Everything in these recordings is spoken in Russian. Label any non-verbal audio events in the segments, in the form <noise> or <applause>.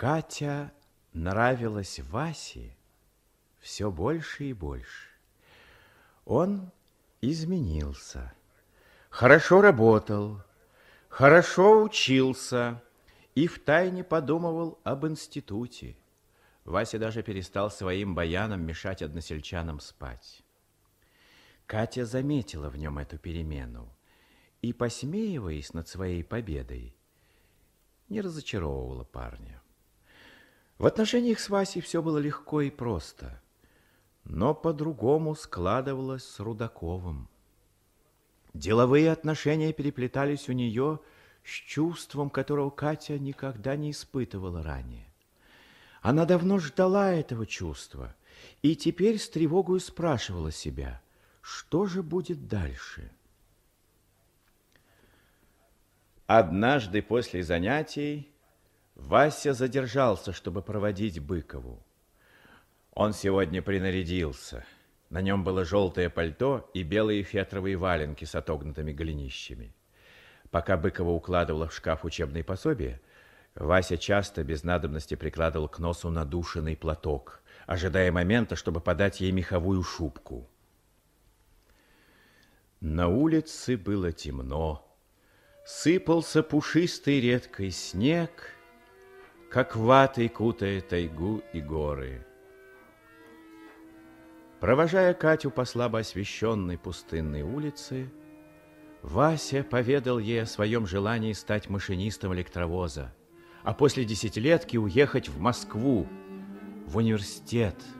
Катя нравилась Васе все больше и больше. Он изменился, хорошо работал, хорошо учился и втайне подумывал об институте. Вася даже перестал своим баяном мешать односельчанам спать. Катя заметила в нем эту перемену и, посмеиваясь над своей победой, не разочаровывала парня. В отношениях с Васей все было легко и просто, но по-другому складывалось с Рудаковым. Деловые отношения переплетались у нее с чувством, которого Катя никогда не испытывала ранее. Она давно ждала этого чувства и теперь с тревогой спрашивала себя, что же будет дальше. Однажды после занятий Вася задержался, чтобы проводить Быкову. Он сегодня принарядился. На нем было желтое пальто и белые фетровые валенки с отогнутыми голенищами. Пока Быкова укладывала в шкаф учебные пособия, Вася часто без надобности прикладывал к носу надушенный платок, ожидая момента, чтобы подать ей меховую шубку. На улице было темно. Сыпался пушистый редкий снег, как ватой кутая тайгу и горы. Провожая Катю по слабо освещенной пустынной улице, Вася поведал ей о своем желании стать машинистом электровоза – а после десятилетки уехать в Москву, в университет –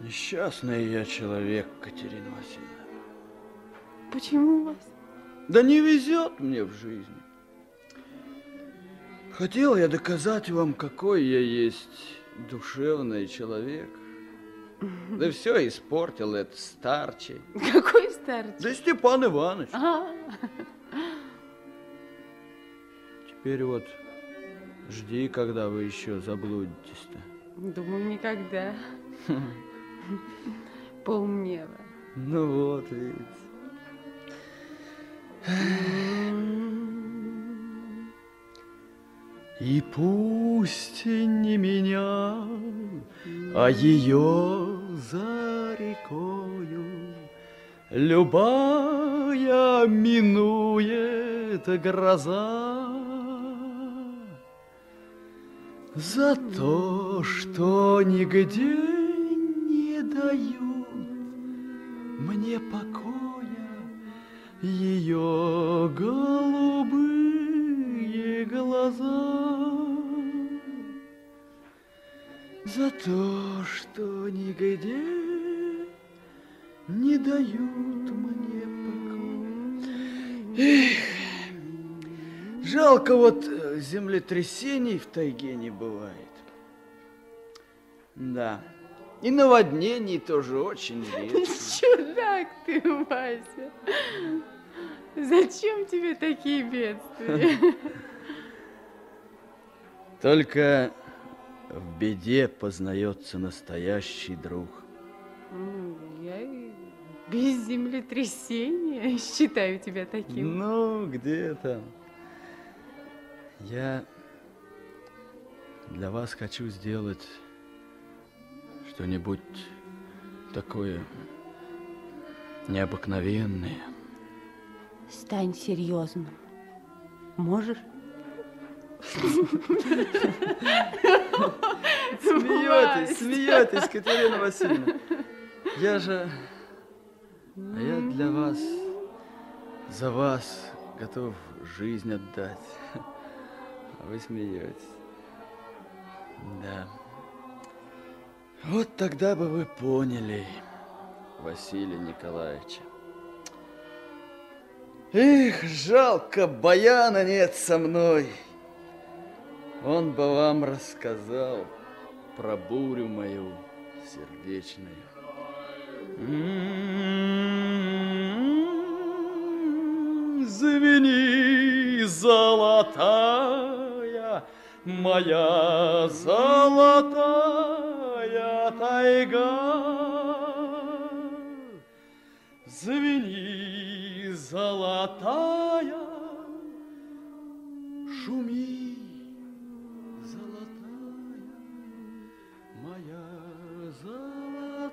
Несчастный я человек, Катерина Васильевна. Почему вас? Да не везет мне в жизни. Хотел я доказать вам, какой я есть душевный человек – да все испортил этот старчий. Какой старчий? Да Степан Иванович. А Теперь вот жди, когда вы еще заблудитесь-то. Думаю, никогда. <laughs> Полнева. Ну вот, видите. И пусть не меня, а ее за рекою Любая минует гроза За то, что нигде дают Мне покоя ее голубые глаза за то, что нигде не дают мне покоя. Эх, жалко вот э, землетрясений в тайге не бывает. Да, и наводнений тоже очень <laughs> редко. Чудак ты, Вася. Зачем тебе такие бедствия? <laughs> Только в беде познается настоящий друг. Я без землетрясения считаю тебя таким. Ну, где там? Я для вас хочу сделать что-нибудь такое необыкновенное. Стань серьезным. Можешь? Смеетесь, смеетесь, Катерина Васильевна. Я же... А я для вас, за вас готов жизнь отдать. А вы смеетесь. Да. Вот тогда бы вы поняли Василия Николаевича. Эх, жалко, баяна нет со мной. Он бы вам рассказал про бурю мою сердечную. Звени, золотая, моя золотая тайга. Звени, золотая, шуми, золотая, моя золотая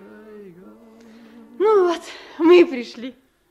тайга. Ну вот, мы и пришли.